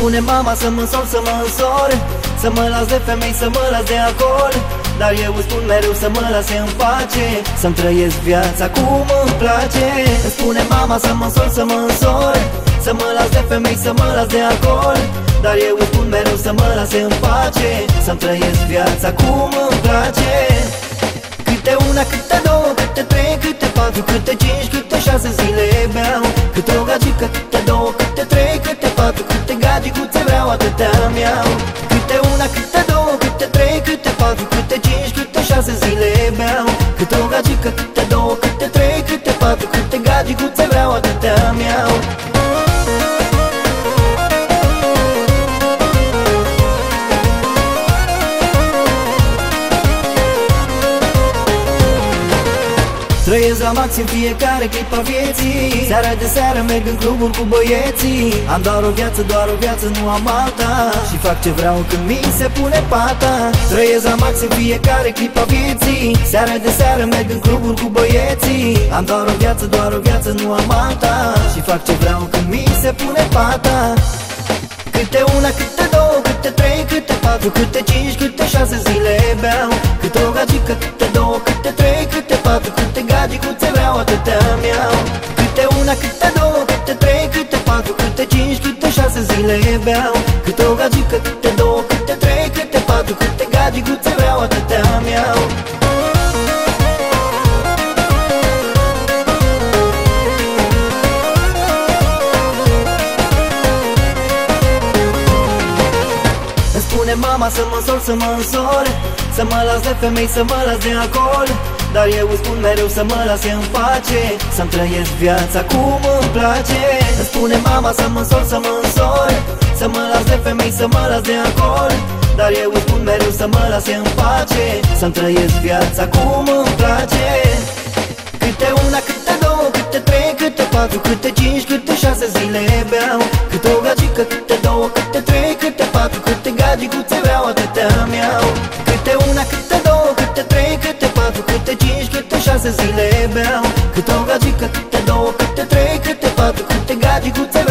spune mama să mă însor, să mă însor Să mă las de femei, să mă las de alcool Dar eu îți spun mereu să mă lase în pace Să-mi trăiesc viața cum îmi place Îmi spune mama să mă însor, să mă însor Să mă las de femei, să mă las de alcool Dar eu îți spun mereu să mă lase în pace Să-mi trăiesc viața cum îmi place Câte una, câte două, câte trei, câte patru, câte cinci, câte șase zile beau Câte o gagică, câte atâtea mi-au Câte una, câte două, câte trei, câte patru, câte cinci, câte șase zile beau. Câte o gagică, câte două, câte trei, câte patru, câte gagicuțe vreau, atâtea mi-au Trăiesc la maxim fiecare clipa vieții. Seara de seară merg în cluburi cu băieții. Am doar o viață, doar o viață, nu am alta. Și fac ce vreau când mi se pune pata. Trăiesc la maxim fiecare clipa vieții. Seara de seară merg în cluburi cu băieții. Am doar o viață, doar o viață, nu am alta. Și fac ce vreau când mi se pune pata. Câte una, câte două, câte trei, câte patru, câte cinci, câte șase zile beau. Câte o gagică, câte două, câte gagicuțe vreau, atâtea mi-au Câte una, câte două, câte trei, câte patru, câte cinci, câte șase zile beau. Câte o gagică, câte două, câte trei, câte patru, câte gagicuțe vreau, atâtea mi-au Îmi spune mama să mă însor, să mă însor Să mă las de femei, să mă las de alcool Dar eu îți spun mereu să mă lase în pace Să-mi trăiesc viața cum îmi place. Îmi spune mama să mă însor, să mă însor Să mă las de femei, să mă las de alcool Dar eu îți spun mereu să mă lase în pace Să-mi trăiesc viața cum îmi place. Câte una, câte două, câte trei, câte patru, câte cinci, câte șase zile beau. Câte o gagică, câte două, câte trei, câte patru, câte gagicuțe șase zile beau. Câte o gagică, câte două, câte trei, câte patru, câte gagicuțe